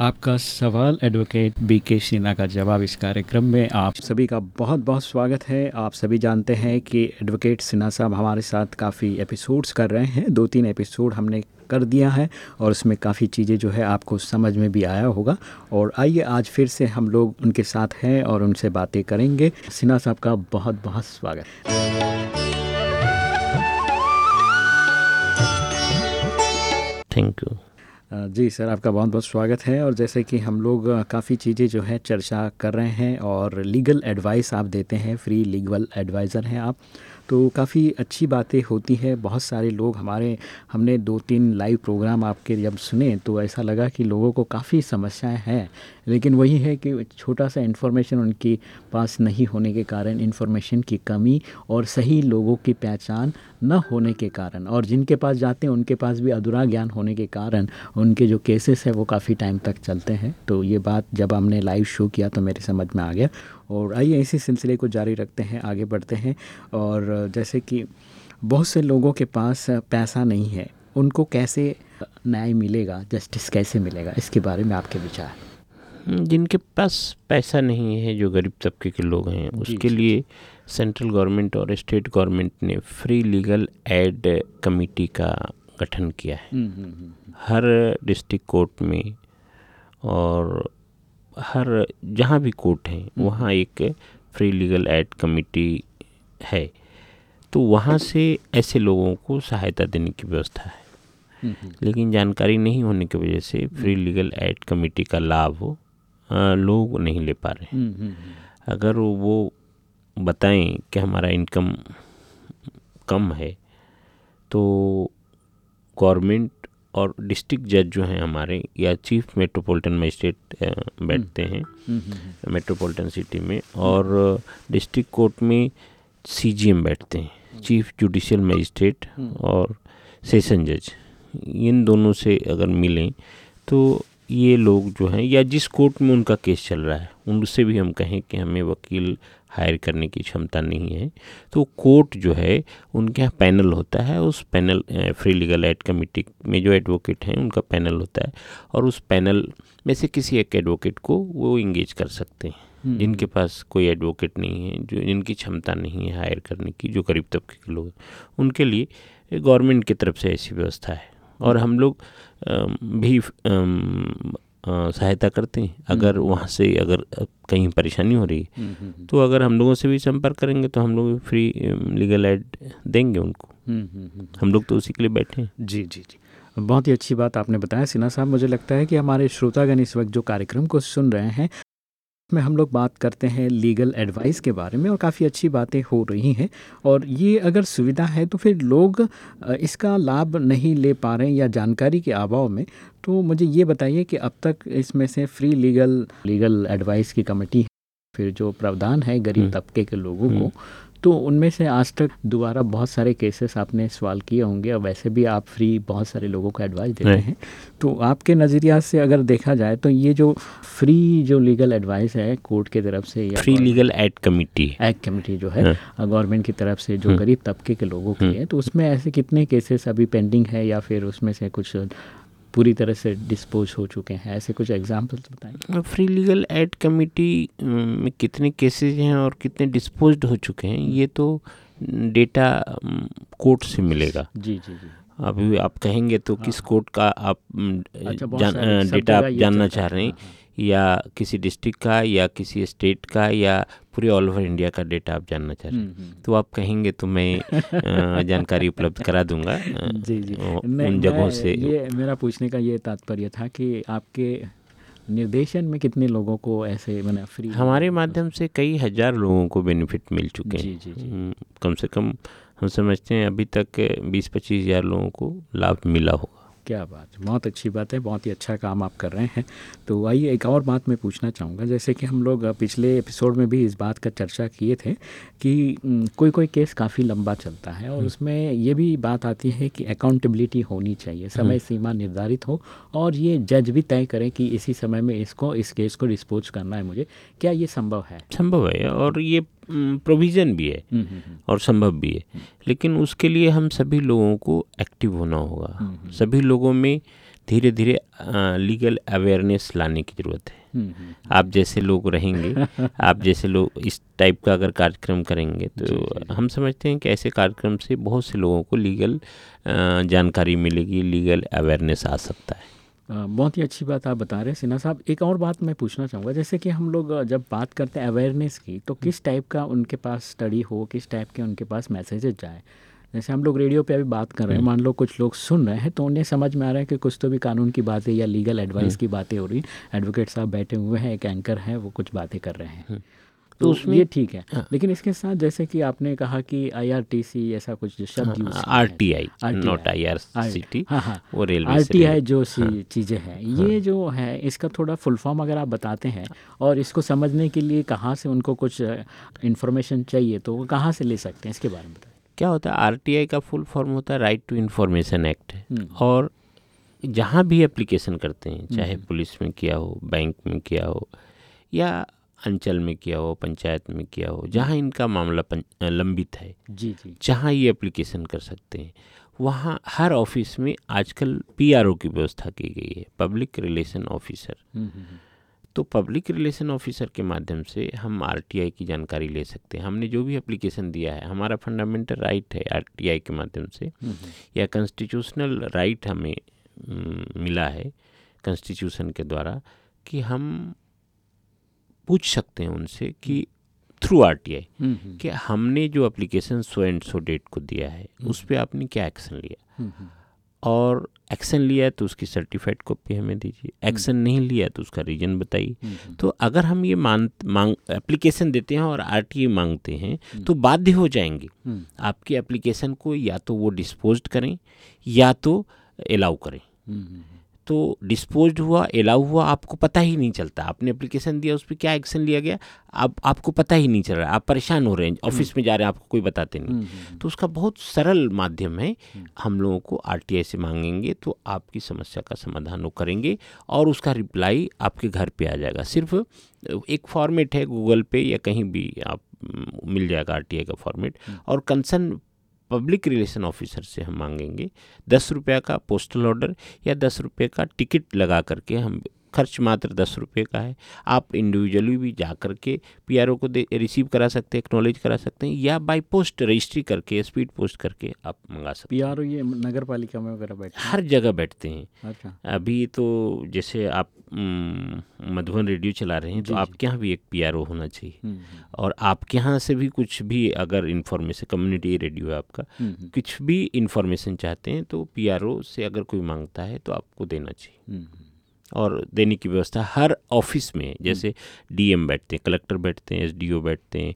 आपका सवाल advocate B के सिन्हा का जवाब इस कार्यक्रम में आप सभी का बहुत बहुत स्वागत है। आप सभी जानते हैं कि एडवोकेट सिन्हा साहब हमारे साथ काफ़ी एपिसोड्स कर रहे हैं। दो तीन एपिसोड हमने कर दिया है और उसमें काफ़ी चीज़ें जो है आपको समझ में भी आया होगा। और आइए आज फिर से हम लोग उनके साथ हैं और उनसे बातें करेंगे। सिन्हा साहब का बहुत बहुत स्वागत। थैंक यू जी सर, आपका बहुत बहुत स्वागत है। और जैसे कि हम लोग काफ़ी चीज़ें जो है, चर्चा कर रहे हैं और लीगल एडवाइस आप देते हैं, फ्री लीगल एडवाइज़र हैं आप। तो काफ़ी अच्छी बातें होती है। बहुत सारे लोग हमारे, हमने दो तीन लाइव प्रोग्राम आपके जब सुने तो ऐसा लगा कि लोगों को काफ़ी समस्याएँ हैं। लेकिन वही है कि छोटा सा इन्फॉर्मेशन उनके पास नहीं होने के कारण इन्फॉर्मेशन की कमी और सही लोगों की पहचान न होने के कारण और जिनके पास जाते हैं, उनके पास भी अधूरा ज्ञान होने के कारण उनके जो केसेस हैं, वो काफ़ी टाइम तक चलते हैं। तो ये बात जब हमने लाइव शो किया तो मेरे समझ में आ गया। और आइए इसी सिलसिले को जारी रखते हैं आगे बढ़ते हैं। और जैसे कि बहुत से लोगों के पास पैसा नहीं है उनको कैसे न्याय मिलेगा जस्टिस कैसे मिलेगा? इसके बारे में आपके विचार। जिनके पास पैसा नहीं है जो गरीब तबके के लोग हैं उसके लिए सेंट्रल गवर्नमेंट और स्टेट गवर्नमेंट ने फ्री लीगल एड कमेटी का गठन किया है। हम्म, हम्म, हम्म, हर डिस्ट्रिक्ट कोर्ट में और हर जहाँ भी कोर्ट है वहाँ एक फ्री लीगल एड कमेटी है। तो वहाँ से ऐसे लोगों को सहायता देने की व्यवस्था है। लेकिन जानकारी नहीं होने की वजह से फ्री लीगल एड कमेटी का लाभ लोग नहीं ले पा रहे। हैं अगर वो बताएँ कि हमारा इनकम कम है तो गवर्नमेंट और डिस्ट्रिक्ट जज जो हैं हमारे या चीफ मेट्रोपॉलिटन मजिस्ट्रेट बैठते हैं मेट्रोपॉलिटन सिटी में और डिस्ट्रिक्ट कोर्ट में सीजीएम बैठते हैं चीफ जुडिशियल मजिस्ट्रेट और सेशन जज इन दोनों से अगर मिलें तो ये लोग जो हैं या जिस कोर्ट में उनका केस चल रहा है उनसे भी हम कहें कि हमें वकील हायर करने की क्षमता नहीं है। तो कोर्ट जो है उनके यहाँ पैनल होता है उस panel free legal aid committee में जो एडवोकेट हैं उनका पैनल होता है और उस पैनल में से किसी एक एडवोकेट को वो इंगेज कर सकते हैं। हम्म। जिनके पास कोई एडवोकेट नहीं है जो जिनकी क्षमता नहीं है हायर करने की जो गरीब तबके के लोग उनके लिए गवर्नमेंट की तरफ़ से ऐसी व्यवस्था है। और हम लोग भी सहायता करते हैं। अगर हम्म। वहाँ से अगर कहीं परेशानी हो रही है हम्म, हम्म, तो अगर हम लोगों से भी संपर्क करेंगे तो हम लोग फ्री लीगल एड देंगे उनको। हम लोग तो उसी के लिए बैठे हैं। जी जी जी। बहुत ही अच्छी बात आपने बताया। सिन्हा साहब मुझे लगता है कि हमारे श्रोतागण इस वक्त जो कार्यक्रम को सुन रहे हैं में हम लोग बात करते हैं लीगल एडवाइस के बारे में और काफ़ी अच्छी बातें हो रही हैं और ये अगर सुविधा है तो फिर लोग इसका लाभ नहीं ले पा रहे हैं या जानकारी के अभाव में तो मुझे ये बताइए कि अब तक इसमें से फ्री लीगल लीगल एडवाइस की कमेटी फिर जो प्रावधान है गरीब हम्म। तबके के लोगों को हम्म। तो उनमें से आज तक दोबारा बहुत सारे केसेस आपने सवाल किए होंगे और वैसे भी आप फ्री बहुत सारे लोगों को एडवाइस देते हैं। तो आपके नज़रिया से अगर देखा जाए तो ये जो फ्री जो लीगल एडवाइस है कोर्ट की तरफ़ से या free legal aid committee aid committee जो है गवर्नमेंट की तरफ़ से जो गरीब तबके के लोगों के लिए तो उसमें ऐसे कितने केसेस अभी पेंडिंग है या फिर उसमें से कुछ पूरी तरह से डिस्पोज हो चुके हैं। ऐसे कुछ एग्जाम्पल्स बताएँ। फ्री लीगल एड कमिटी में कितने केसेज हैं और कितने डिस्पोज हो चुके हैं ये तो डेटा कोर्ट से मिलेगा। जी जी जी। अभी आप कहेंगे तो हाँ, किस कोर्ट का आप अच्छा, डेटा आप जानना चाह रहे हैं। हाँ, हाँ। या किसी डिस्ट्रिक्ट का या किसी स्टेट का या पूरे ऑल ओवर इंडिया का डेटा आप जानना चाह रहे हैं। हम्म, हम्म। तो आप कहेंगे तो मैं जानकारी उपलब्ध करा दूँगा जी जी। उन जगहों से ये मेरा पूछने का ये तात्पर्य था कि आपके निर्देशन में कितने लोगों को ऐसे मैंने फ्री हमारे माध्यम से कई हज़ार लोगों को बेनिफिट मिल चुके हैं। जी जी जी। हम्म, कम से कम हम समझते हैं अभी तक बीस पच्चीस हज़ार लोगों को लाभ मिला होगा। क्या बात बहुत अच्छी बात है बहुत ही अच्छा काम आप कर रहे हैं तो आइए एक और बात मैं पूछना चाहूँगा जैसे कि हम लोग पिछले एपिसोड में भी इस बात का चर्चा किए थे कि कोई कोई केस काफ़ी लंबा चलता है और हम्म। उसमें ये भी बात आती है कि अकाउंटेबिलिटी होनी चाहिए समय हम्म। सीमा निर्धारित हो और ये जज भी तय करें कि इसी समय में इसको इस केस को डिस्पोज करना है मुझे क्या ये संभव है संभव है और ये प्रोविज़न भी है हम्म, हम्म, हम्म। और संभव भी है। लेकिन उसके लिए हम सभी लोगों को एक्टिव होना होगा। सभी लोगों में धीरे धीरे लीगल अवेयरनेस लाने की ज़रूरत है। आप जैसे लोग रहेंगे आप जैसे लोग इस टाइप का अगर कार्यक्रम करेंगे तो हम समझते हैं कि ऐसे कार्यक्रम से बहुत से लोगों को लीगल जानकारी मिलेगी लीगल अवेयरनेस आ सकता है। बहुत ही अच्छी बात आप बता रहे हैं सिन्हा साहब एक और बात मैं पूछना चाहूँगा जैसे कि हम लोग जब बात करते हैं अवेयरनेस की तो किस टाइप का उनके पास स्टडी हो किस टाइप के उनके पास मैसेजेस जाए जैसे हम लोग रेडियो पे अभी बात कर रहे हैं हम्म। मान लो कुछ लोग सुन रहे हैं तो उन्हें समझ में आ रहा है कि कुछ तो भी कानून की बातें या लीगल एडवाइस हम्म। की बातें हो रही एडवोकेट साहब बैठे हुए हैं एक एंकर हैं वो कुछ बातें कर रहे हैं हम्म। तो, तो उसमें ये ठीक है हाँ। लेकिन इसके साथ जैसे कि आपने कहा कि आईआरटीसी ऐसा कुछ शब्द आरटीआई नॉट आईआरसीटी वो रेलवे आरटीआई जो सी हाँ। चीज़ें हैं हाँ। ये जो है इसका थोड़ा फुल फॉर्म अगर आप बताते हैं और इसको समझने के लिए कहाँ से उनको कुछ इन्फॉर्मेशन चाहिए तो वो कहाँ से ले सकते हैं इसके बारे में बताएँ क्या होता है आरटीआई का फुल फॉर्म होता है राइट टू इन्फॉर्मेशन एक्ट और जहाँ भी एप्लीकेशन करते हैं चाहे हम्म। पुलिस में किया हो बैंक में किया हो या अंचल में किया हो पंचायत में किया हो जहाँ इनका मामला लंबित है जी जी। जहाँ ये एप्लीकेशन कर सकते हैं वहाँ हर ऑफ़िस में आजकल पीआरओ की व्यवस्था की गई है पब्लिक रिलेशन ऑफिसर तो पब्लिक रिलेशन ऑफिसर के माध्यम से हम आरटीआई की जानकारी ले सकते हैं। हमने जो भी एप्लीकेशन दिया है हमारा फंडामेंटल राइट है आरटीआई के माध्यम से। या कॉन्स्टिट्यूशनल राइट हमें मिला है कॉन्स्टिट्यूशन के द्वारा कि हम पूछ सकते हैं उनसे कि थ्रू आर टी आई कि हमने जो application so and so date को दिया है हम्म। उस पर आपने क्या एक्शन लिया? और एक्शन लिया है तो उसकी सर्टिफाइड कॉपी हमें दीजिए। एक्शन नहीं लिया तो उसका रीजन बताइए। तो अगर हम ये मान मांग एप्लीकेशन देते हैं और आर टी आई मांगते हैं तो बाध्य हो जाएँगे। आपकी एप्लीकेशन को या तो वो डिस्पोज करें या तो अलाउ करें। तो डिस्पोज हुआ अलाउ हुआ आपको पता ही नहीं चलता। आपने एप्लीकेशन दिया उस पर क्या एक्शन लिया गया? आप आपको पता ही नहीं चल रहा आप परेशान हो रहे हैं ऑफ़िस में जा रहे हैं आपको कोई बताते नहीं। हम्म, हम्म, हम्म। तो उसका बहुत सरल माध्यम है हम लोगों को आरटीआई से मांगेंगे तो आपकी समस्या का समाधान वो करेंगे और उसका रिप्लाई आपके घर पर आ जाएगा। सिर्फ़ एक फॉर्मेट है गूगल पे या कहीं भी आप मिल जाएगा आरटीआई का फॉर्मेट और कंसर्न पब्लिक रिलेशन ऑफिसर से हम मांगेंगे। दस रुपये का पोस्टल ऑर्डर या दस रुपये का टिकट लगा करके हम खर्च मात्र दस रुपये का है। आप इंडिविजुअली भी जा कर के पीआरओ को दे रिसीव करा सकते हैं एक्नोलेज करा सकते हैं या बाई पोस्ट रजिस्ट्री करके स्पीड पोस्ट करके आप मंगा सकते हैं। पीआरओ ये नगर पालिका में वगैरह बैठते हर जगह बैठते हैं। अच्छा। अभी तो जैसे आप मधुबन रेडियो चला रहे हैं तो आपके यहाँ भी एक पीआरओ होना चाहिए। हम्म, हम्म। और आपके यहाँ से भी कुछ भी अगर इन्फॉर्मेशन कम्युनिटी रेडियो है आपका हम्म, कुछ भी इन्फॉर्मेशन चाहते हैं तो पीआरओ से अगर कोई माँगता है तो आपको देना चाहिए। और देने की व्यवस्था हर ऑफ़िस में जैसे डीएम बैठते हैं कलेक्टर बैठते हैं एसडीओ बैठते हैं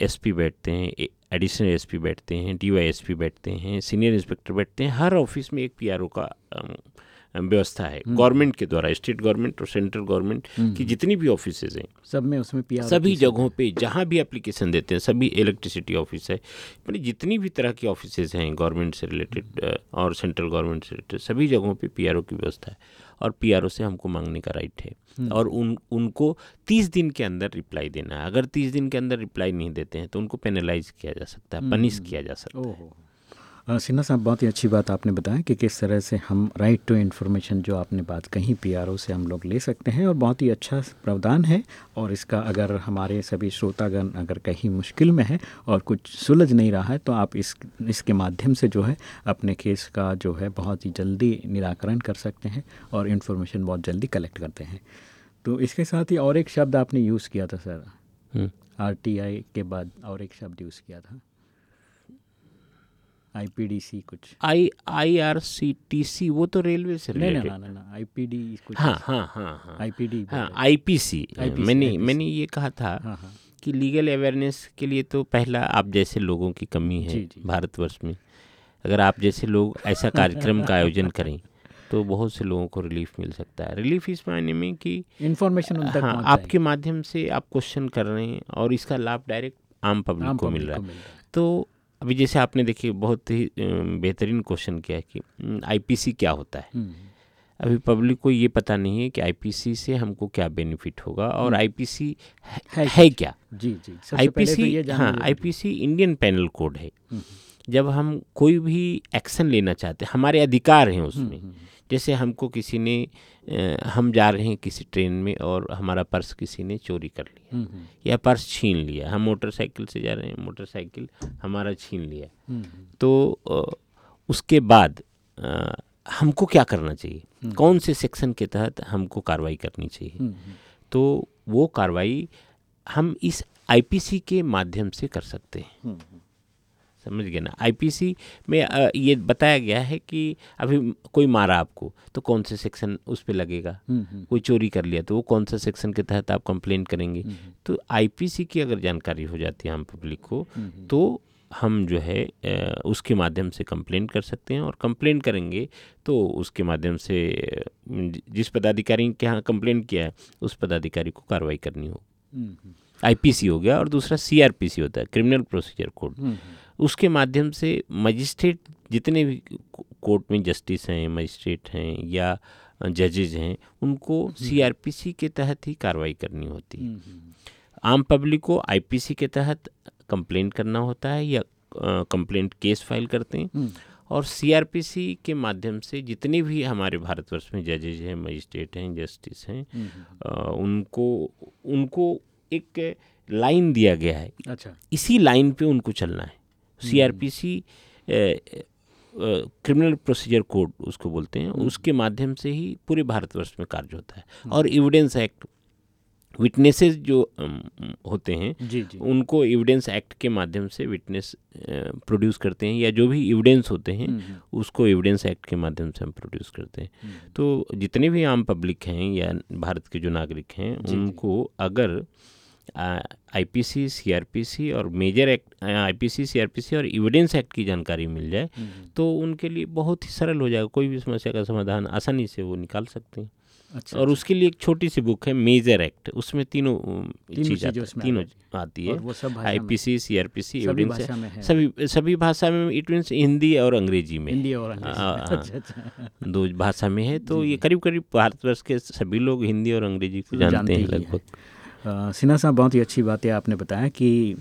एसपी बैठते हैं एडिशनल एसपी बैठते हैं डीवाईएसपी बैठते हैं सीनियर इंस्पेक्टर बैठते हैं हर ऑफ़िस में एक पीआरओ का व्यवस्था है। गवर्नमेंट हम्म। के द्वारा स्टेट गवर्नमेंट और सेंट्रल गवर्नमेंट हम्म। की जितनी भी ऑफ़िस हैं सब में उसमें पी सभी जगहों पे जहाँ भी एप्लीकेशन देते हैं सभी इलेक्ट्रिसिटी ऑफ़िस है मैंने जितनी भी तरह की ऑफ़िस हैं गवर्नमेंट से रिलेटेड और सेंट्रल गवर्नमेंट से रिलेटेड सभी जगहों पे पीआरओ की व्यवस्था है। और पीआरओ से हमको मांगने का राइट है। हम्म। और उन उनको तीस दिन के अंदर रिप्लाई देना है। अगर तीस दिन के अंदर रिप्लाई नहीं देते हैं तो उनको पेनलाइज किया जा सकता है पनिश किया जा सकता है। सिन्हा साहब बहुत ही अच्छी बात आपने बताया कि किस तरह से हम राइट टू इन्फॉर्मेशन जो आपने बात कही पीआरओ से हम लोग ले सकते हैं और बहुत ही अच्छा प्रावधान है और इसका अगर हमारे सभी श्रोतागण अगर कहीं मुश्किल में है और कुछ सुलझ नहीं रहा है तो आप इस इसके माध्यम से जो है अपने केस का जो है बहुत ही जल्दी निराकरण कर सकते हैं और इन्फॉर्मेशन बहुत जल्दी कलेक्ट करते हैं। तो इसके साथ ही और एक शब्द आपने यूज़ किया था सर। आर हम्म। के बाद और एक शब्द यूज़ किया था। आईपीडीसी कुछ। आई I R C T C वो तो रेलवे से नहीं ना ना ना आईपीडी कुछ। हाँ हाँ हाँ हाँ। आईपीडी हाँ आईपीसी मैंने मैंने ये कहा था हाँ, हाँ. कि लीगल अवेयरनेस के लिए तो पहला आप जैसे लोगों की कमी है भारतवर्ष में। अगर आप जैसे लोग ऐसा कार्यक्रम का आयोजन करें तो बहुत से लोगों को रिलीफ मिल सकता है। रिलीफ इस मायने में कि इन्फॉर्मेशन हाँ आपके माध्यम से आप क्वेश्चन कर रहे हैं और इसका लाभ डायरेक्ट आम पब्लिक को मिल रहा है। तो अभी जैसे आपने देखिए बहुत ही बेहतरीन क्वेश्चन किया है कि आईपीसी क्या होता है। हम्म, अभी पब्लिक को ये पता नहीं है कि आईपीसी से हमको क्या बेनिफिट होगा और आईपीसी है, है है क्या? जी जी। तो आईपीसी ये जानना हाँ। आईपीसी इंडियन पैनल कोड है। हम्म, जब हम कोई भी एक्शन लेना चाहते हैं हमारे अधिकार हैं उसमें। हम्म, जैसे हमको किसी ने हम जा रहे हैं किसी ट्रेन में और हमारा पर्स किसी ने चोरी कर लिया हम्म, हम्म, या पर्स छीन लिया। हम मोटरसाइकिल से जा रहे हैं मोटरसाइकिल हमारा छीन लिया। हम्म, तो उसके बाद हमको क्या करना चाहिए? कौन से सेक्शन के तहत हमको कार्रवाई करनी चाहिए? तो वो कार्रवाई हम इस आईपीसी के माध्यम से कर सकते हैं। समझ गए ना? आईपीसी में ये बताया गया है कि अभी कोई मारा आपको तो कौन से सेक्शन उस पर लगेगा? हम्म, हम्म, कोई चोरी कर लिया तो वो कौन सा सेक्शन के तहत आप कंप्लेंट करेंगे? तो आईपीसी की अगर जानकारी हो जाती है हम पब्लिक को हम्म, तो हम जो है उसके माध्यम से कंप्लेंट कर सकते हैं और कंप्लेंट करेंगे तो उसके माध्यम से जिस पदाधिकारी के यहाँ कंप्लेंट किया है उस पदाधिकारी को कार्रवाई करनी हो। हम्म, हम्म, आईपीसी हो गया और दूसरा सीआरपीसी होता है क्रिमिनल प्रोसीजर कोड हम्म, उसके माध्यम से मजिस्ट्रेट जितने भी कोर्ट में जस्टिस हैं मजिस्ट्रेट हैं या जजेज हैं उनको सीआरपीसी के तहत ही कार्रवाई करनी होती है। हम्म, हम्म, आम पब्लिक को आईपीसी के तहत कंप्लेंट करना होता है या कंप्लेंट केस फ़ाइल करते हैं। हम्म, और सीआरपीसी के माध्यम से जितने भी हमारे भारतवर्ष में जजेज हैं मजिस्ट्रेट हैं जस्टिस हैं हम्म, उनको उनको एक लाइन दिया गया है। अच्छा। इसी लाइन पे उनको चलना है। सीआरपीसी क्रिमिनल प्रोसीजर कोड उसको बोलते हैं। उसके माध्यम से ही पूरे भारतवर्ष में कार्य होता है। और एविडेंस एक्ट विटनेसेस जो होते हैं जी जी। उनको एविडेंस एक्ट के माध्यम से विटनेस प्रोड्यूस करते हैं या जो भी एविडेंस होते हैं हम्म, हम्म, उसको एविडेंस एक्ट के माध्यम से हम प्रोड्यूस करते हैं। हम्म, तो जितने भी आम पब्लिक हैं या भारत के जो नागरिक हैं। उनको अगर आईपीसी सीआरपीसी और मेजर एक्ट आईपीसी सीआरपीसी और एविडेंस एक्ट की जानकारी मिल जाए हम्म, तो उनके लिए बहुत ही सरल हो जाएगा कोई भी समस्या का समाधान आसानी से वो निकाल सकते हैं। अच्छा और उसके लिए एक छोटी सी बुक है मेजर एक्ट उसमें तीनों चीज़ आती है तीनों आती है I P C C R P C evidence है। सभी सभी भाषा में इट मीन्स हिंदी और अंग्रेज़ी में। हिंदी और अंग्रेज़ी हाँ। हाँ। अच्छा अच्छा। दो भाषा में है तो ये करीब करीब भारतवर्ष के सभी लोग हिंदी और अंग्रेज़ी को जानते हैं। लगभग। सिन्हा साहब बहुत ही अच्छी बात है आपने बताया कि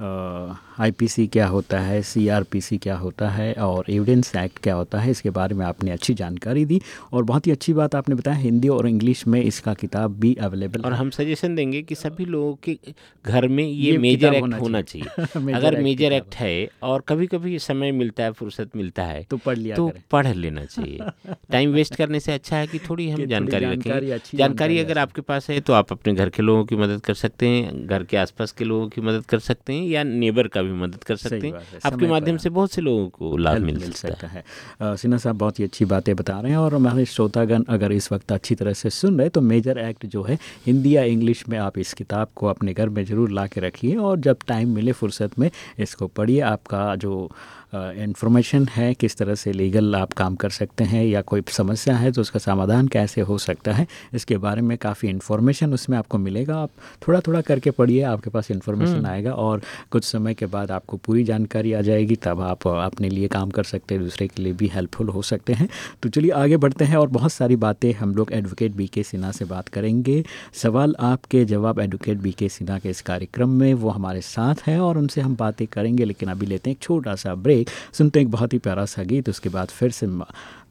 आईपीसी क्या होता है सीआरपीसी क्या होता है और एविडेंस एक्ट क्या होता है इसके बारे में आपने अच्छी जानकारी दी और बहुत ही अच्छी बात आपने बताया हिंदी और इंग्लिश में इसका किताब भी अवेलेबल और हम सजेशन देंगे कि सभी लोगों के घर में ये, ये मेजर एक्ट होना चाहिए। अगर मेजर एक्ट है और कभी कभी समय मिलता है फुर्सत मिलता है तो पढ़ लिया तो पढ़ लेना चाहिए। टाइम वेस्ट करने से अच्छा है कि थोड़ी हम जानकारी रखें। जानकारी अगर आपके पास है तो आप अपने घर के लोगों की मदद कर सकते हैं घर के आसपास के लोगों की मदद कर सकते हैं। या नेबर का भी मदद कर सकते हैं। है, आपके माध्यम से बहुत से लोगों को लाभ मिल मिल सकता है, है। सिन्हा साहब बहुत ही अच्छी बातें बता रहे हैं और हमारे श्रोतागण अगर इस वक्त अच्छी तरह से सुन रहे तो मेजर एक्ट जो है हिंदी या इंग्लिश में आप इस किताब को अपने घर में ज़रूर ला के रखिए और जब टाइम मिले फुर्सत में इसको पढ़िए। आपका जो इन्फॉर्मेशन है किस तरह से लीगल आप काम कर सकते हैं या कोई समस्या है तो उसका समाधान कैसे हो सकता है इसके बारे में काफ़ी इन्फॉर्मेशन उसमें आपको मिलेगा। आप थोड़ा थोड़ा करके पढ़िए आपके पास इन्फॉर्मेशन आएगा और कुछ समय के बाद आपको पूरी जानकारी आ जाएगी तब आप अपने लिए काम कर सकते हैं दूसरे के लिए भी हेल्पफुल हो सकते हैं। तो चलिए आगे बढ़ते हैं और बहुत सारी बातें हम लोग एडवोकेट बी के सिन्हा से बात करेंगे। सवाल आपके जवाब एडवोकेट बी के सिन्हा के इस कार्यक्रम में वो हमारे साथ हैं और उनसे हम बातें करेंगे लेकिन अभी लेते हैं एक छोटा सा ब्रेक सुनते हैं एक बहुत ही प्यारा सा गीत, उसके बाद फिर से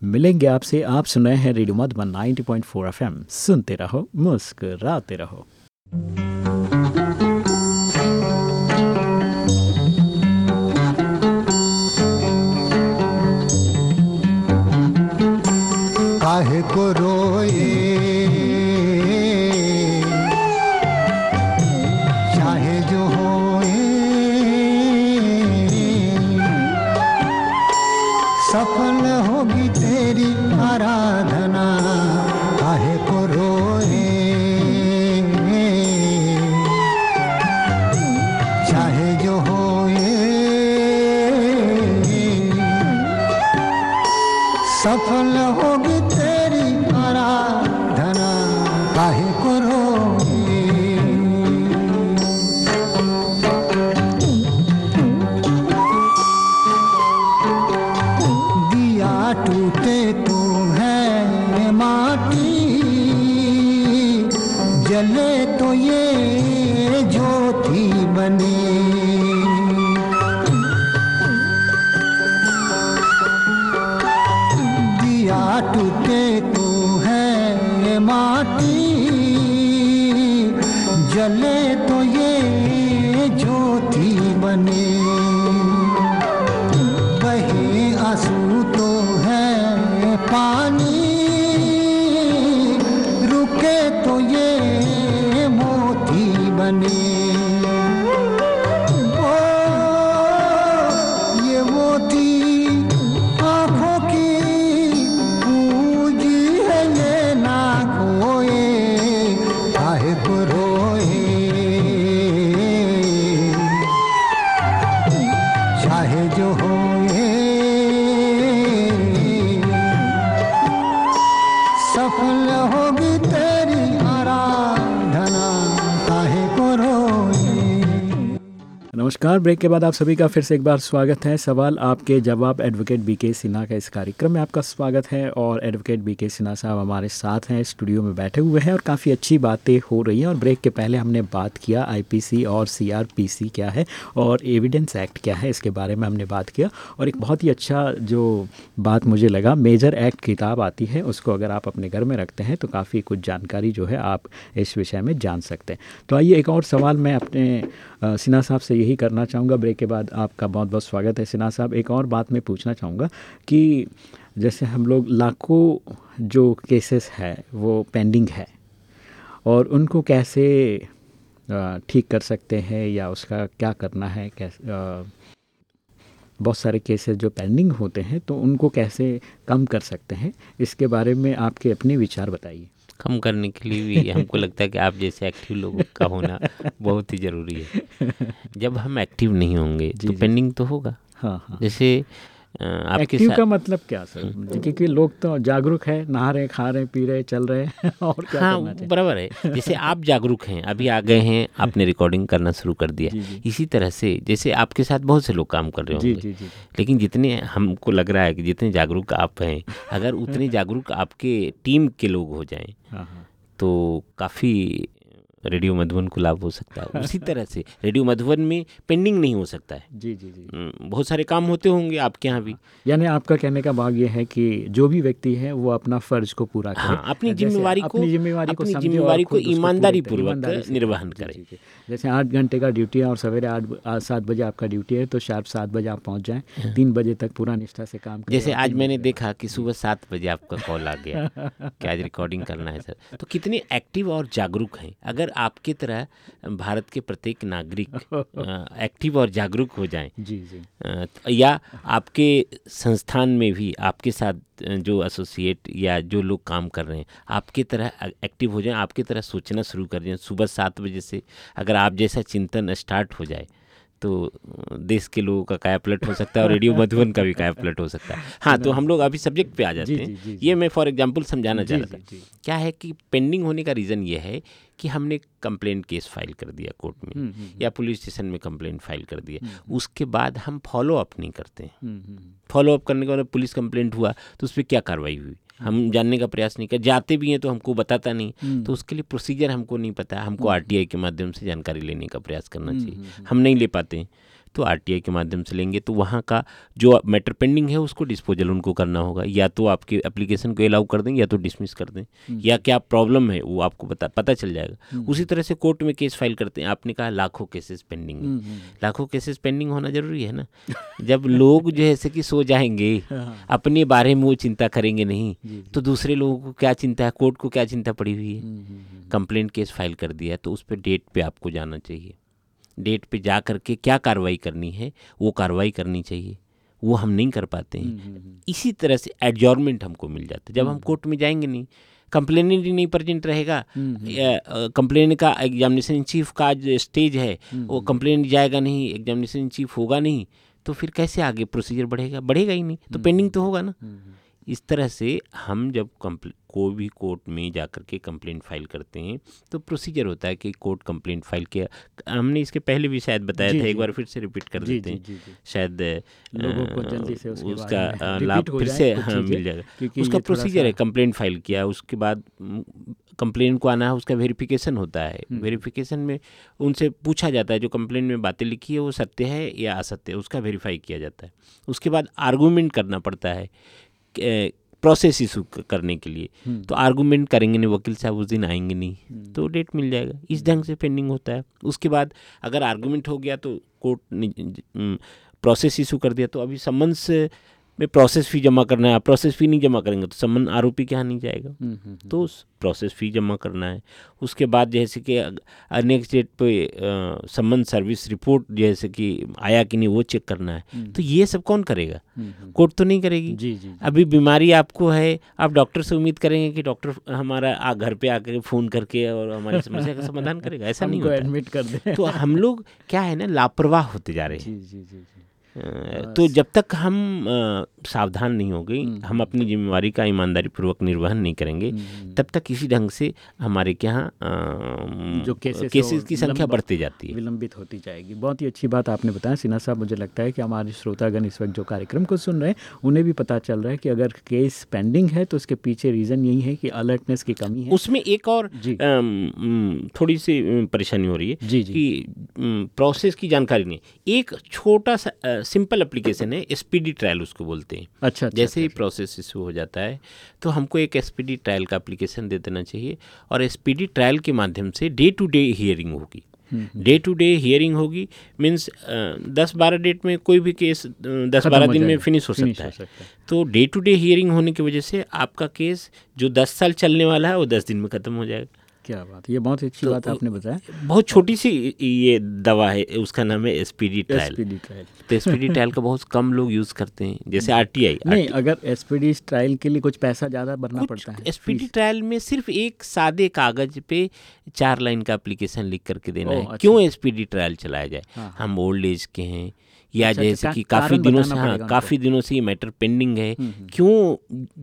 मिलेंगे आपसे। आप सुन रहे हैं रेडियो मधुबन 90.4 एफएम। सुनते रहो, मुस्कुराते रहो। को रोए टूटे तो है माटी। जले तो ये ज्योति बने। बहे आँसू तो है पानी। रुके तो ये मोती बने। नमस्कार। ब्रेक के बाद आप सभी का फिर से एक बार स्वागत है। सवाल आपके जवाब एडवोकेट बीके सिन्हा का इस कार्यक्रम में आपका स्वागत है और एडवोकेट बीके सिन्हा साहब हमारे साथ हैं, स्टूडियो में बैठे हुए हैं और काफ़ी अच्छी बातें हो रही हैं और ब्रेक के पहले हमने बात किया आईपीसी और सीआरपीसी क्या है और एविडेंस एक्ट क्या है, इसके बारे में हमने बात किया और एक बहुत ही अच्छा जो बात मुझे लगा, मेजर एक्ट किताब आती है, उसको अगर आप अपने घर में रखते हैं तो काफ़ी कुछ जानकारी जो है आप इस विषय में जान सकते हैं। तो आइए एक और सवाल मैं अपने सिन्हा साहब से यही करना चाहूँगा। ब्रेक के बाद आपका बहुत बहुत स्वागत है। सिन्हा साहब एक और बात मैं पूछना चाहूँगा कि जैसे हम लोग लाखों जो केसेस है वो पेंडिंग है और उनको कैसे ठीक कर सकते हैं या उसका क्या करना है? कैसे अ, बहुत सारे केसेस जो पेंडिंग होते हैं तो उनको कैसे कम कर सकते हैं? इसके बारे में आपके अपने विचार बताइए। कम करने के लिए भी हमको लगता है कि आप जैसे एक्टिव लोगों का होना बहुत ही ज़रूरी है। जब हम एक्टिव नहीं होंगे तो पेंडिंग तो होगा। हाँ हाँ। जैसे एक्टिव का मतलब क्या सर? क्योंकि लोग तो जागरूक है नहा रहे खा रहे पी रहे चल रहे हैं और क्या हाँ बराबर है। जैसे आप जागरूक हैं अभी आ गए हैं आपने रिकॉर्डिंग करना शुरू कर दिया। जी, जी। इसी तरह से जैसे आपके साथ बहुत से लोग काम कर रहे होंगे जी जी। लेकिन जितने हमको लग रहा है कि जितने जागरूक आप हैं अगर उतने जागरूक आपके टीम के लोग हो जाएँ हाँ हाँ। तो काफ़ी रेडियो मधुबन को लाभ हो सकता है। उसी तरह से रेडियो मधुबन में पेंडिंग नहीं हो सकता है। जी जी जी। हम्म, बहुत सारे काम होते होंगे आपके यहाँ भी। यानी आपका कहने का भाग ये है कि जो भी व्यक्ति है वो अपना फ़र्ज़ को पूरा करे। हाँ, अपनी जिम्मेवारी को- जिम्मेवारी को जिम्मेवारी को ईमानदारी पूर्वक निर्वहन करे। जैसे आठ घंटे का ड्यूटी है और सवेरे आठ सात बजे आपका ड्यूटी है तो शार्प सात बजे आप पहुँच जाए। तीन बजे तक पूरा निष्ठा से काम जैसे आज मैंने देखा कि सुबह सात बजे आपका कॉल आ गया। कि आज रिकॉर्डिंग करना है सर? तो कितने एक्टिव और जागरूक हैं। अगर आपकी तरह भारत के प्रत्येक नागरिक एक्टिव और जागरूक हो जाएँ। जी जी। अ, या आपके संस्थान में भी आपके साथ जो एसोसिएट या जो लोग काम कर रहे हैं आपकी तरह एक्टिव हो जाएँ आपकी तरह सोचना शुरू कर दें। सुबह सात बजे से अगर आप जैसा चिंतन स्टार्ट हो जाए तो देश के लोगों का काया पलट हो सकता है और रेडियो मधुबन का भी काया पलट हो सकता है। हाँ तो हम लोग अभी सब्जेक्ट पे आ जाते जी, हैं। जी, जी, जी। ये मैं फॉर एग्जांपल समझाना चाह रहा था। क्या है कि पेंडिंग होने का रीज़न ये है कि हमने कंप्लेंट केस फ़ाइल कर दिया कोर्ट में हम्म, हम्म, या पुलिस स्टेशन में कंप्लेंट फ़ाइल कर दिया। उसके बाद हम फॉलो अप नहीं करते हैं। हम्म, हम्म, फॉलो अप करने के बाद पुलिस कंप्लेंट हुआ तो उस पर क्या कार्रवाई हुई? हम जानने का प्रयास नहीं कर जाते भी हैं तो हमको बताता नहीं। तो उसके लिए प्रोसीजर हमको नहीं पता। हमको आरटीआई के माध्यम से जानकारी लेने का प्रयास करना चाहिए। हम नहीं ले पाते। तो आरटीआई के माध्यम से लेंगे तो वहाँ का जो मैटर पेंडिंग है उसको डिस्पोजल उनको करना होगा। या तो आपके एप्लीकेशन को अलाउ कर दें या तो डिसमिस कर दें। या क्या प्रॉब्लम है वो आपको पता पता चल जाएगा। उसी तरह से कोर्ट में केस फ़ाइल करते हैं। आपने कहा लाखों केसेस पेंडिंग है। लाखों केसेस पेंडिंग होना ज़रूरी है ना? जब लोग जो है ऐसे कि सो जाएँगे अपने बारे में वो चिंता करेंगे नहीं तो दूसरे लोगों को क्या चिंता है? कोर्ट को क्या चिंता पड़ी हुई है? कंप्लेंट केस फ़ाइल कर दिया तो उस पर डेट पे आपको जाना चाहिए। डेट पे जा करके क्या कार्रवाई करनी है वो कार्रवाई करनी चाहिए। वो हम नहीं कर पाते हैं। इसी तरह से एडजॉर्मेंट हमको मिल जाता है। जब हम कोर्ट में जाएँगे नहीं कंप्लेनेंट ही नहीं प्रजेंट रहेगा। कंप्लेन का एग्जामिनेशन इन चीफ का जो स्टेज है। वो कंप्लेन जाएगा नहीं एग्जामिनेशन इन चीफ होगा नहीं तो फिर कैसे आगे प्रोसीजर बढ़ेगा? बढ़ेगा ही नहीं तो पेंडिंग तो होगा ना। इस तरह से हम जब कोई भी कोर्ट में जा कर के कंप्लेंट फ़ाइल करते हैं तो प्रोसीजर होता है कि कोर्ट कंप्लेंट फ़ाइल किया। हमने इसके पहले भी शायद बताया था एक बार फिर से रिपीट कर देते हैं। शायद लोगों को जल्दी से उसके उसका लाभ फिर से हाँ मिल जाएगा। उसका प्रोसीजर है कंप्लेंट फ़ाइल किया उसके बाद कंप्लेन को आना है उसका वेरिफिकेशन होता है। वेरिफिकेशन में उनसे पूछा जाता है जो कंप्लेन में बातें लिखी है वो सत्य है या असत्य है उसका वेरीफाई किया जाता है। उसके बाद आर्गूमेंट करना पड़ता है प्रोसेस इशू करने के लिए। तो आर्गूमेंट करेंगे नहीं वकील साहब उस दिन आएँगे नहीं तो डेट मिल जाएगा। इस ढंग से पेंडिंग होता है। उसके बाद अगर आर्गूमेंट हो गया तो कोर्ट ने प्रोसेस इशू कर दिया। तो अभी समन्स में प्रोसेस फ़ी जमा करना है आप प्रोसेस फ़ी नहीं जमा करेंगे तो सम्मन आरोपी के यहाँ नहीं जाएगा। हम्म, हम्म, हम्म। तो प्रोसेस फ़ी जमा करना है। उसके बाद जैसे कि नेक्स्ट डेट पे सम्मन सर्विस रिपोर्ट जैसे कि आया कि नहीं वो चेक करना है। तो ये सब कौन करेगा? कोर्ट तो नहीं करेगी। जी, जी, अभी बीमारी आपको है आप डॉक्टर से उम्मीद करेंगे कि डॉक्टर हमारा आ, घर पे आकर फ़ोन करके और हमारी समस्या का समाधान करेगा। ऐसा नहीं एडमिट कर दे। तो हम लोग क्या है ना लापरवाह होते जा रहे हैं। जी जी जी। तो जब तक हम सावधान नहीं हो गई हम्म। हम अपनी जिम्मेवारी का ईमानदारी पूर्वक निर्वहन नहीं करेंगे हम्म। तब तक इसी ढंग से हमारे के यहाँ जो केसेस केसेस की संख्या बढ़ती जाती है। विलंबित होती जाएगी। बहुत ही अच्छी बात आपने बताया। सिन्हा साहब मुझे लगता है कि हमारे श्रोतागण इस वक्त जो कार्यक्रम को सुन रहे हैं उन्हें भी पता चल रहा है कि अगर केस पेंडिंग है तो उसके पीछे रीज़न यही है कि अलर्टनेस की कमी है। उसमें एक और थोड़ी सी परेशानी हो रही है कि प्रोसेस की जानकारी नहीं। एक छोटा सा सिंपल एप्लीकेशन है एसपीडी ट्रायल उसको बोलते हैं। अच्छा, अच्छा जैसे ही प्रोसेस अच्छा, इशू हो जाता है तो हमको एक एसपीडी ट्रायल का एप्लीकेशन दे देना चाहिए और एसपीडी ट्रायल के माध्यम से डे टू डे हियरिंग होगी। डे टू डे हियरिंग होगी मीन्स दस बारह डेट में कोई भी केस दस बारह दिन में फिनिश हो सकता है तो डे टू डे हियरिंग होने की वजह से आपका केस जो दस साल चलने वाला है वो दस दिन में ख़त्म हो जाएगा। क्या बात ये बहुत अच्छी तो बात आपने बताया। बहुत छोटी सी ये दवा है उसका नाम है एसपीडी ट्रायल ट्रायल तो एसपीडी ट्रायल का बहुत कम लोग यूज़ करते हैं जैसे आरटीआई नहीं अगर एसपीडी ट्रायल के लिए कुछ पैसा ज़्यादा भरना पड़ता है एसपीडी ट्रायल में सिर्फ़ एक सादे कागज़ पे चार लाइन का एप्लीकेशन लिख करके देना है। क्यों एसपीडी ट्रायल चलाया जाए? हाँ। हम ओल्ड एज के हैं या अच्छा, जैसे कि काफ़ी दिनों से हाँ काफ़ी दिनों से ये मैटर पेंडिंग है। हम्म, हम्म। क्यों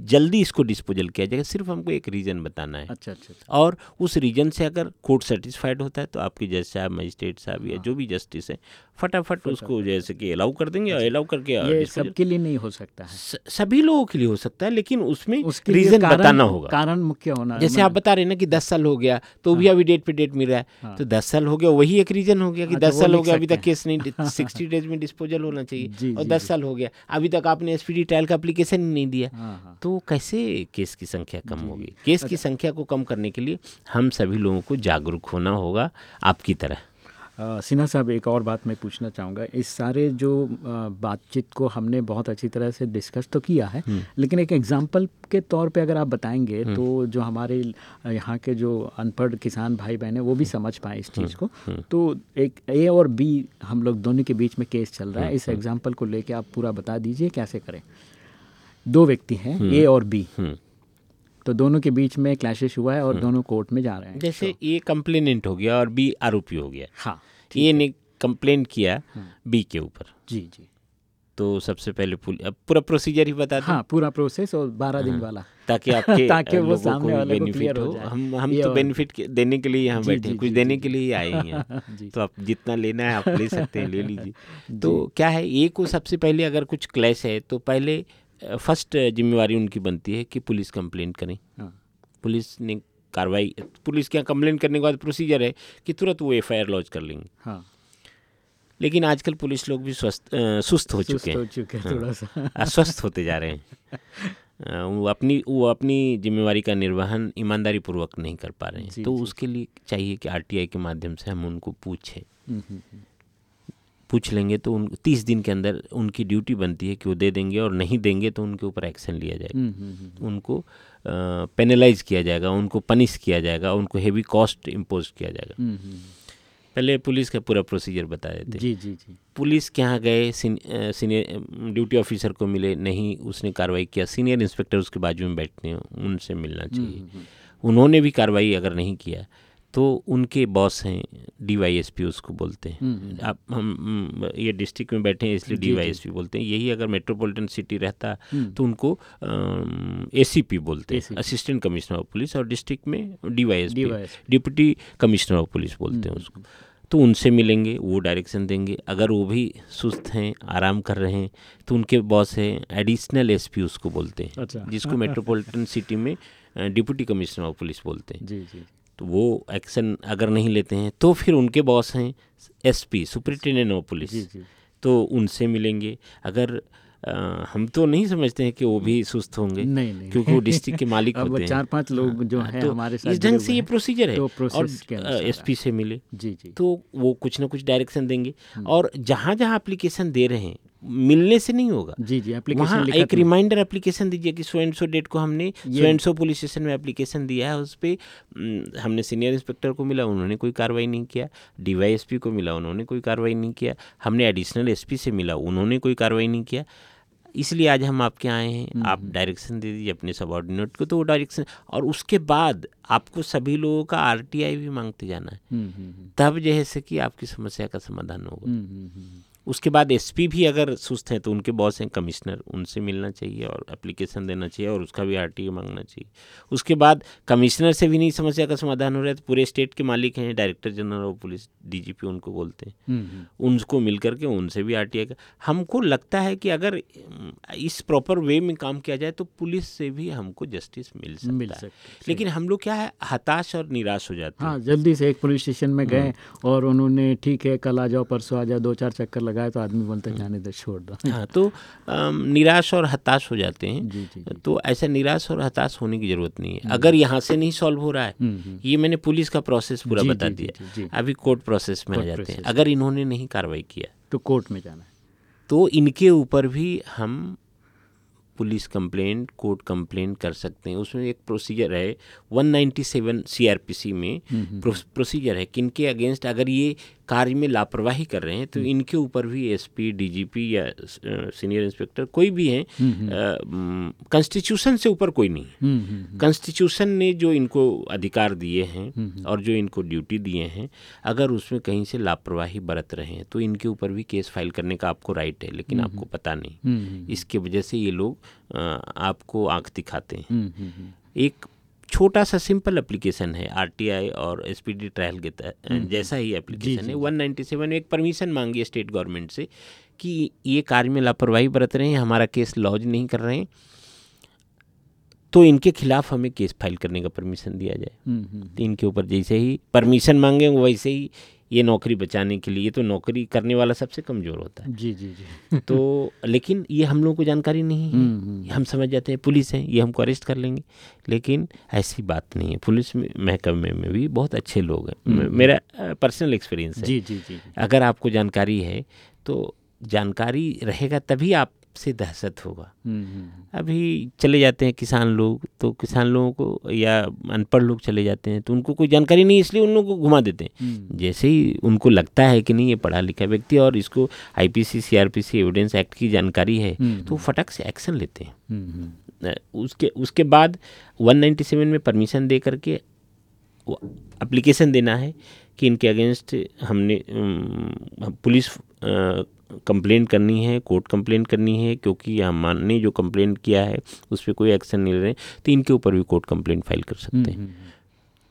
जल्दी इसको डिस्पोजल किया जाएगा सिर्फ़ हमको एक रीज़न बताना है। अच्छा, अच्छा अच्छा। और उस रीजन से अगर कोर्ट सेटिस्फाइड होता है तो आपके जज साहब मजिस्ट्रेट साहब या हाँ। जो भी जस्टिस है फटाफट उसको जैसे कि अलाउ कर देंगे अलाउ अच्छा। करके ये सबके लिए नहीं हो सकता है। सभी लोगों के लिए हो सकता है लेकिन उसमें रीजन बताना होगा। कारण मुख्य होना जैसे आप बता रहे ना कि दस साल हो गया तो भी हाँ। अभी डेट पे डेट मिल रहा है हाँ। तो दस साल हो गया वही एक रीजन हो गया कि दस साल हो गया अभी तक केस नहीं सिक्सटी डेज़ में डिस्पोजल होना चाहिए और दस साल हो गया अभी तक आपने एसपीडी ट्रायल का अप्लीकेशन ही नहीं दिया। तो कैसे केस की संख्या कम होगी? केस की अच्छा। संख्या को कम करने के लिए हम सभी लोगों को जागरूक होना होगा आपकी तरह। सिन्हा साहब एक और बात मैं पूछना चाहूँगा। इस सारे जो बातचीत को हमने बहुत अच्छी तरह से डिस्कस तो किया है हम्म। लेकिन एक एग्जांपल के तौर पे अगर आप बताएँगे हम्म। तो जो हमारे यहाँ के जो अनपढ़ किसान भाई बहन हैं वो भी हम्म। समझ पाए इस चीज़ को। तो एक ए और बी हम लोग दोनों के बीच में केस चल रहा है। इस एग्ज़ाम्पल को लेके आप पूरा बता दीजिए कैसे करें। दो व्यक्ति हैं ए और बी तो दोनों के बीच में क्लैशेस हुआ है और हम्म। दोनों कोर्ट में जा रहे हैं। जैसे ए कंप्लेनेंट हो गया और बी आरोपी हो गया। हाँ ए ने कंप्लेन किया बी हम्म। के ऊपर। जी जी। तो सबसे पहले पूरा प्रोसीजर ही बता हाँ पूरा प्रोसेस और बारह दिन हाँ, वाला। ताकि आपके ताकि वो सामने वाले बेनिफिट हो हम हम तो बेनिफिट देने के लिए यहाँ बैठे हैं। कुछ देने के लिए ही आए हैं तो आप जितना लेना है आप ले सकते हैं ले लीजिए। तो क्या है ए को सबसे पहले अगर कुछ क्लैश है तो पहले फ़र्स्ट जिम्मेवारी उनकी बनती है कि पुलिस कंप्लेन करें। हाँ। पुलिस ने कार्रवाई पुलिस के यहाँ कंप्लेन करने के बाद प्रोसीजर है कि तुरंत वो एफआईआर लॉन्च कर लेंगे। हाँ। लेकिन आजकल पुलिस लोग भी स्वस्थ सुस्त हो चुके हैं। चुके हैं थोड़ा सा। अस्वस्थ होते जा रहे हैं। वो अपनी वो अपनी जिम्मेवारी का निर्वहन ईमानदारी पूर्वक नहीं कर पा रहे हैं। तो उसके लिए चाहिए कि आरटीआई के माध्यम से हम उनको पूछें। हम्म, हम्म, हम्म। पूछ लेंगे तो उन तीस दिन के अंदर उनकी ड्यूटी बनती है कि वो दे देंगे और नहीं देंगे तो उनके ऊपर एक्शन लिया जाएगा। हम्म, हम्म, हम्म, उनको पेनलाइज किया जाएगा उनको पनिश किया जाएगा उनको हेवी कॉस्ट इम्पोज किया जाएगा। पहले पुलिस का पूरा प्रोसीजर बता देते जी जी जी। पुलिस के यहाँ गए सीनियर ड्यूटी ऑफिसर को मिले नहीं उसने कार्रवाई किया सीनियर इंस्पेक्टर उसके बाजू में बैठते हैं उनसे मिलना चाहिए। उन्होंने भी कार्रवाई अगर नहीं किया तो उनके बॉस हैं डीवाईएसपी उसको बोलते हैं। हम्म, हम्म। आप हम ये डिस्ट्रिक्ट में बैठे हैं इसलिए डीवाईएसपी बोलते हैं। यही अगर मेट्रोपॉलिटन सिटी रहता हम्म। तो उनको एसीपी बोलते हैं। असिस्टेंट कमिश्नर ऑफ़ पुलिस और डिस्ट्रिक्ट में DYSP deputy commissioner of police बोलते हैं उसको। तो उनसे मिलेंगे वो डायरेक्शन देंगे। अगर वो भी सुस्त हैं आराम कर रहे हैं तो उनके बॉस हैं एडिशनल एसपी उसको बोलते हैं अच्छा। जिसको मेट्रोपॉलिटन सिटी में डिप्टी कमिश्नर ऑफ़ पुलिस बोलते हैं। जी जी। तो वो एक्शन अगर नहीं लेते हैं तो फिर उनके बॉस हैं एसपी सुप्रिटेंडेंट ऑफ़ पुलिस। जी जी। तो उनसे मिलेंगे। अगर अ, हम तो नहीं समझते हैं कि वो भी सुस्त होंगे नहीं नहीं। क्योंकि वो डिस्ट्रिक्ट के मालिक होते हैं। चार पाँच लोग जो हाँ, हैं तो हमारे साथ इस ढंग से ये प्रोसीजर है। तो और एसपी से मिले जी जी। तो वो कुछ ना कुछ डायरेक्शन देंगे। हम्म। और जहाँ जहाँ एप्लीकेशन दे रहे हैं मिलने से नहीं होगा। जी जी एप्लीकेशन एक रिमाइंडर एप्लीकेशन दीजिए कि सो एंड सो डेट को हमने so and so police station में एप्लीकेशन दिया है उस पर हमने सीनियर इंस्पेक्टर को मिला उन्होंने कोई कार्रवाई नहीं किया। डीवाईएसपी को मिला उन्होंने कोई कार्रवाई नहीं किया। हमने एडिशनल एसपी से मिला उन्होंने कोई कार्रवाई नहीं किया। इसलिए आज हम आपके आए हैं। आप डायरेक्शन दे दीजिए अपने सबॉर्डिनेट को तो वो डायरेक्शन और उसके बाद आपको सभी लोगों का आरटीआई भी मांगते जाना है। हम्म, हम्म, हम्म, तब जैसे कि आपकी समस्या का समाधान होगा। हम्म, हम्म, हम्म। उसके बाद एसपी भी अगर सुस्त हैं तो उनके बॉस हैं कमिश्नर उनसे मिलना चाहिए और एप्लीकेशन देना चाहिए और उसका भी आरटीओ मांगना चाहिए। उसके बाद कमिश्नर से भी नहीं समस्या का समाधान हो रहा है तो पूरे स्टेट के मालिक हैं director general of police DGP उनको बोलते हैं। हम्म, हम्म। उनको मिल करके उनसे भी आर का हमको लगता है कि अगर इस प्रॉपर वे में काम किया जाए तो पुलिस से भी हमको जस्टिस मिल सकता मिल है। सकता है, लेकिन हम लोग क्या है हताश और निराश हो जाते हैं हाँ। जल्दी से एक पुलिस स्टेशन में गए हम्म। और उन्होंने ठीक है कल आ जाओ परसों आ जाओ दो चार चक्कर लगाए तो आदमी बोलता हम्म। है जाने दो छोड़ दो। हाँ तो निराश और हताश हो जाते हैं। जी जी जी। तो ऐसा निराश और हताश होने की ज़रूरत नहीं है। अगर यहाँ से नहीं सॉल्व हो रहा है हम्म, हम्म। ये मैंने पुलिस का प्रोसेस पूरा बता दिया। अभी कोर्ट प्रोसेस में आ जाते हैं। अगर इन्होंने नहीं कार्रवाई किया। तो कोर्ट में जाना है। तो इनके ऊपर भी हम पुलिस कंप्लेंट कोर्ट कंप्लेंट कर सकते हैं। उसमें एक प्रोसीजर है 197 सीआरपीसी में प्रोसीजर है किनके अगेंस्ट अगर ये कार्य में लापरवाही कर रहे हैं तो इनके ऊपर भी एसपी डीजीपी या सीनियर इंस्पेक्टर कोई भी हैं कॉन्स्टिट्यूशन से ऊपर कोई नहीं है। हम्म, हम्म, हम्म। कॉन्स्टिट्यूशन ने जो इनको अधिकार दिए हैं और जो इनको ड्यूटी दिए हैं अगर उसमें कहीं से लापरवाही बरत रहे हैं तो इनके ऊपर भी केस फ़ाइल करने का आपको राइट है लेकिन आपको पता नहीं। हम्म, हम्म, इसके वजह से ये लोग आपको आँख दिखाते हैं। हम्म, हम्म, हम्म। एक छोटा सा सिंपल एप्लीकेशन है आरटीआई और एसपीडी ट्रायल के तहत जैसा ही एप्लीकेशन है। वन नाइन्टी सेवन एक परमिशन मांगी है स्टेट गवर्नमेंट से कि ये कार्य में लापरवाही बरत रहे हैं हमारा केस लॉज नहीं कर रहे हैं तो इनके खिलाफ हमें केस फ़ाइल करने का परमिशन दिया जाए। हम्म, हम्म। तो इनके ऊपर जैसे ही परमिशन मांगे वैसे ही ये नौकरी बचाने के लिए तो नौकरी करने वाला सबसे कमज़ोर होता है। जी जी जी। तो लेकिन ये हम लोगों को जानकारी नहीं है। हम्म, हम्म। हम समझ जाते हैं पुलिस है ये हमको अरेस्ट कर लेंगे। लेकिन ऐसी बात नहीं है। पुलिस महकमे में भी बहुत अच्छे लोग हैं। मेरा पर्सनल एक्सपीरियंस है। जी जी जी। अगर आपको जानकारी है तो जानकारी रहेगा तभी आपसे दहशत होगा। हम्म, हम्म, अभी चले जाते हैं किसान लोग तो किसान लोगों को या अनपढ़ लोग चले जाते हैं तो उनको कोई जानकारी नहीं इसलिए उन लोगों को घुमा देते हैं। हम्म। जैसे ही उनको लगता है कि नहीं ये पढ़ा लिखा व्यक्ति और इसको आईपीसी सीआरपीसी एविडेंस एक्ट की जानकारी है हम्म, तो फटक से एक्शन लेते हैं। हम्म, हम्म। उसके उसके बाद 197 में परमिशन दे करके अप्लीकेशन देना है कि इनके अगेंस्ट हमने पुलिस कंप्लेंट करनी है कोर्ट कंप्लेंट करनी है क्योंकि मान ने जो कंप्लेंट किया है उस पर कोई एक्शन नहीं ले रहे तो इनके ऊपर भी कोर्ट कंप्लेंट फ़ाइल कर सकते हैं। हम्म,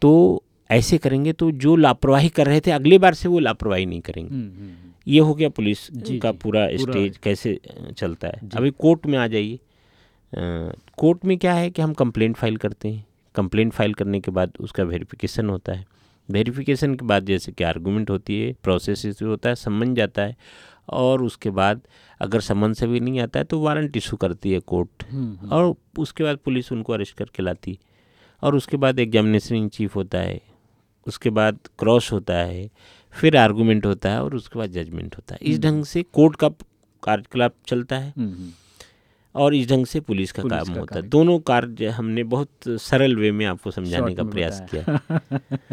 तो ऐसे करेंगे तो जो लापरवाही कर रहे थे अगली बार से वो लापरवाही नहीं करेंगे। हम्म, हम्म, हम्म। ये हो गया पुलिस जी, का जी, पूरा पूरा- स्टेज कैसे चलता है। अभी कोर्ट में आ जाइए। कोर्ट में क्या है कि हम कंप्लेंट फ़ाइल करते हैं। कंप्लेंट फ़ाइल करने के बाद उसका वेरिफिकेशन होता है। वेरिफिकेशन के बाद जैसे कि आर्गूमेंट होती है प्रोसेस इशू होता है समझ जाता है। और उसके बाद अगर समन से भी नहीं आता है तो वारंट इशू करती है कोर्ट। हम्म, और उसके बाद पुलिस उनको अरेस्ट करके लाती। और उसके बाद एग्जामिनेशन इन चीफ होता है उसके बाद क्रॉस होता है फिर आर्गूमेंट होता है और उसके बाद जजमेंट होता है। इस ढंग से कोर्ट का कार्यकलाप चलता है। हम्म, हम्म। और इस ढंग से पुलिस का पुलिस काम का होता है। दोनों कार्य हमने बहुत सरल वे में आपको समझाने का प्रयास किया।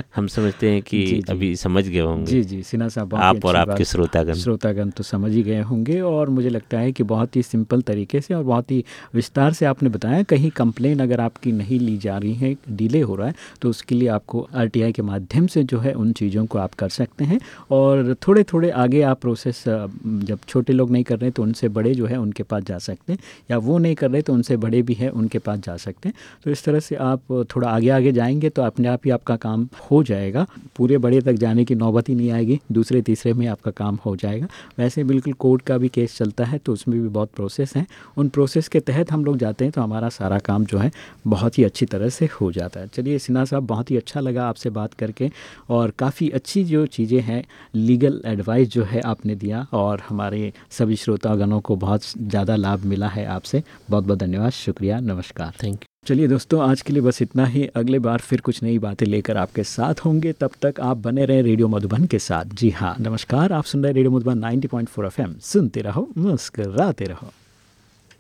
हम समझते हैं कि जी, जी। अभी समझ गए होंगे। जी जी। सिन्हा साहब आप और आपके श्रोतागण। श्रोतागण तो समझ ही गए होंगे और मुझे लगता है कि बहुत ही सिंपल तरीके से और बहुत ही विस्तार से आपने बताया। कहीं कंप्लेन अगर आपकी नहीं ली जा रही है डिले हो रहा है तो उसके लिए आपको आरटीआई के माध्यम से जो है उन चीज़ों को आप कर सकते हैं। और थोड़े थोड़े आगे आप प्रोसेस जब छोटे लोग नहीं कर रहे तो उनसे बड़े जो है उनके पास जा सकते हैं। या वो नहीं कर रहे तो उनसे बड़े भी हैं, उनके पास जा सकते हैं। तो इस तरह से आप थोड़ा आगे आगे जाएँगे तो अपने आप ही आपका काम हो जाएगा। पूरे बड़े तक जाने की नौबत ही नहीं आएगी, दूसरे तीसरे में आपका काम हो जाएगा। वैसे बिल्कुल कोर्ट का भी केस चलता है तो उसमें भी बहुत प्रोसेस हैं। उन प्रोसेस के तहत हम लोग जाते हैं तो हमारा सारा काम जो है बहुत ही अच्छी तरह से हो जाता है। चलिए, सिन्हा साहब, बहुत ही अच्छा लगा आपसे बात करके और काफ़ी अच्छी जो चीज़ें हैं लीगल एडवाइस जो है आपने दिया और हमारे सभी श्रोतागणों को बहुत ज़्यादा लाभ मिला है आपसे। बहुत बहुत धन्यवाद शुक्रिया नमस्कार। थैंक यू चलिए दोस्तों आज के लिए बस इतना ही। अगले बार फिर कुछ नई बातें लेकर आपके साथ होंगे। तब तक आप बने रहें रेडियो मधुबन के साथ। जी हाँ नमस्कार। आप सुन रहे रेडियो मधुबन 90.4 एफएम। सुनते रहो मुस्कराते रहो।